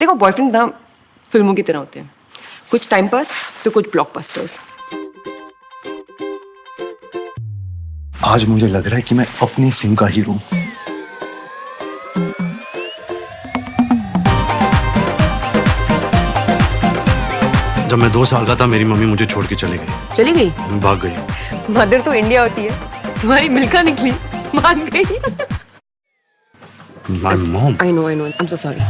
देखो बॉयफ्रेंड्स ना फ़िल्मों की तरह होते हैं। कुछ टाइम पास तो कुछ ब्लॉकबस्टर्स आज मुझे लग रहा है कि मैं अपनी फ़िल्म का हीरो हूँ। जब मैं दो साल का था मेरी मम्मी मुझे छोड़ के चली गई। चली गई? भाग गई। मदर तो इंडिया होती है। तुम्हारी मिल्का निकली। भाग गई। My mom I know I know I am so sorry